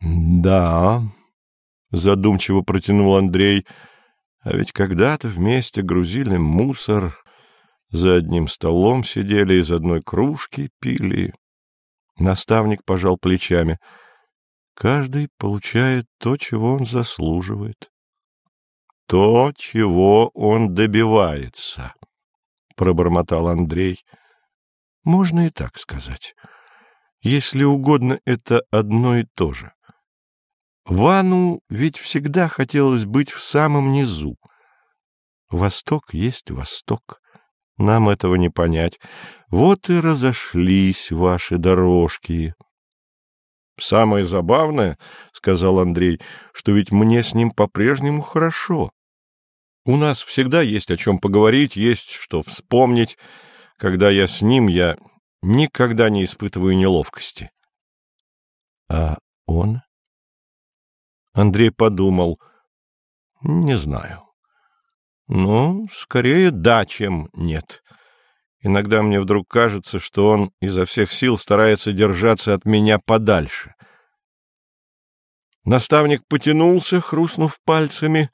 — Да, — задумчиво протянул Андрей, — а ведь когда-то вместе грузили мусор, за одним столом сидели, из одной кружки пили. Наставник пожал плечами. Каждый получает то, чего он заслуживает. — То, чего он добивается, — пробормотал Андрей. — Можно и так сказать. Если угодно, это одно и то же. Вану ведь всегда хотелось быть в самом низу. Восток есть Восток. Нам этого не понять. Вот и разошлись ваши дорожки. — Самое забавное, — сказал Андрей, — что ведь мне с ним по-прежнему хорошо. У нас всегда есть о чем поговорить, есть что вспомнить. Когда я с ним, я никогда не испытываю неловкости. — А он? Андрей подумал. Не знаю. Ну, скорее да, чем нет. Иногда мне вдруг кажется, что он изо всех сил старается держаться от меня подальше. Наставник потянулся, хрустнув пальцами.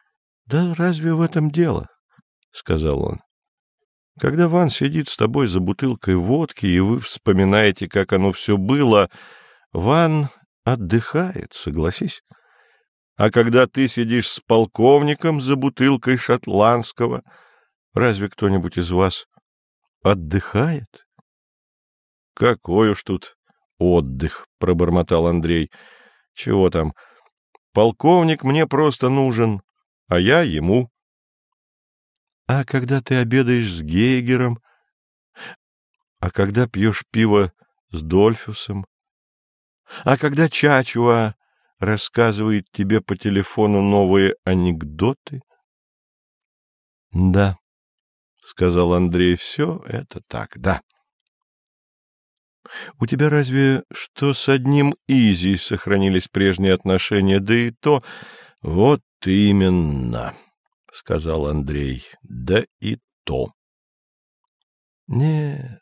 — Да разве в этом дело? — сказал он. — Когда Ван сидит с тобой за бутылкой водки, и вы вспоминаете, как оно все было, Ван отдыхает, согласись. А когда ты сидишь с полковником за бутылкой шотландского, разве кто-нибудь из вас отдыхает? — Какой уж тут отдых, — пробормотал Андрей. — Чего там? Полковник мне просто нужен, а я ему. — А когда ты обедаешь с Гейгером? А когда пьешь пиво с Дольфусом? А когда Чачуа рассказывает тебе по телефону новые анекдоты? — Да, — сказал Андрей, — все это так, да. — У тебя разве что с одним Изи сохранились прежние отношения, да и то... — Вот именно, — сказал Андрей, — да и то. — Нет,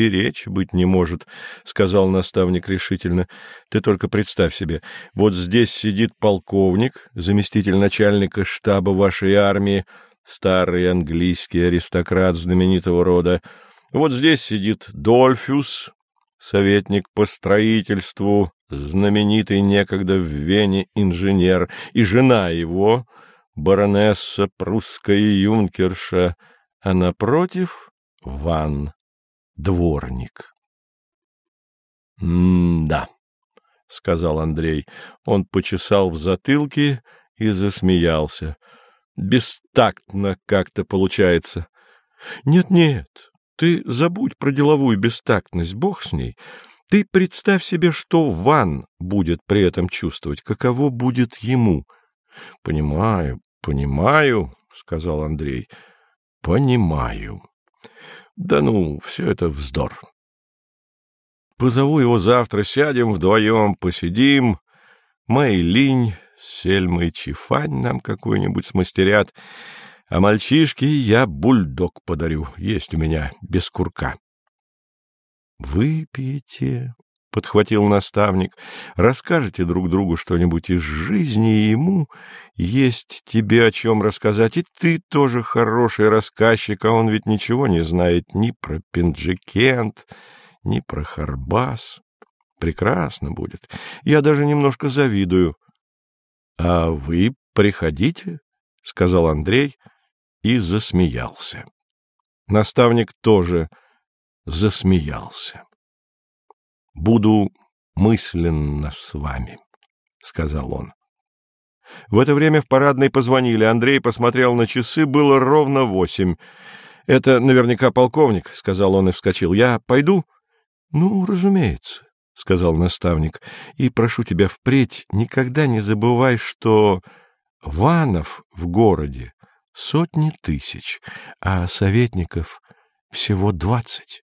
и речи быть не может, — сказал наставник решительно. — Ты только представь себе, вот здесь сидит полковник, заместитель начальника штаба вашей армии, старый английский аристократ знаменитого рода. Вот здесь сидит Дольфюс, советник по строительству, знаменитый некогда в Вене инженер, и жена его, баронесса прусская юнкерша, а напротив — Ван дворник. — М-да, — сказал Андрей. Он почесал в затылке и засмеялся. — Бестактно как-то получается. Нет, — Нет-нет, ты забудь про деловую бестактность, бог с ней. Ты представь себе, что Ван будет при этом чувствовать, каково будет ему. — Понимаю, понимаю, — сказал Андрей. — Понимаю. Да ну, все это вздор. Позову его завтра, сядем вдвоем, посидим. Мэйлинь, Сельма и Чифань нам какую-нибудь смастерят, а мальчишке я бульдог подарю, есть у меня без курка. Выпьете, — подхватил наставник, — расскажете друг другу что-нибудь из жизни, и ему есть тебе о чем рассказать, и ты тоже хороший рассказчик, а он ведь ничего не знает ни про Пинджикент, ни про Харбас. Прекрасно будет. Я даже немножко завидую. — А вы приходите, — сказал Андрей и засмеялся. Наставник тоже засмеялся. — Буду мысленно с вами, — сказал он. В это время в парадной позвонили. Андрей посмотрел на часы, было ровно восемь. — Это наверняка полковник, — сказал он и вскочил. — Я пойду? — Ну, разумеется, — сказал наставник. — И прошу тебя впредь никогда не забывай, что ванов в городе сотни тысяч, а советников всего двадцать.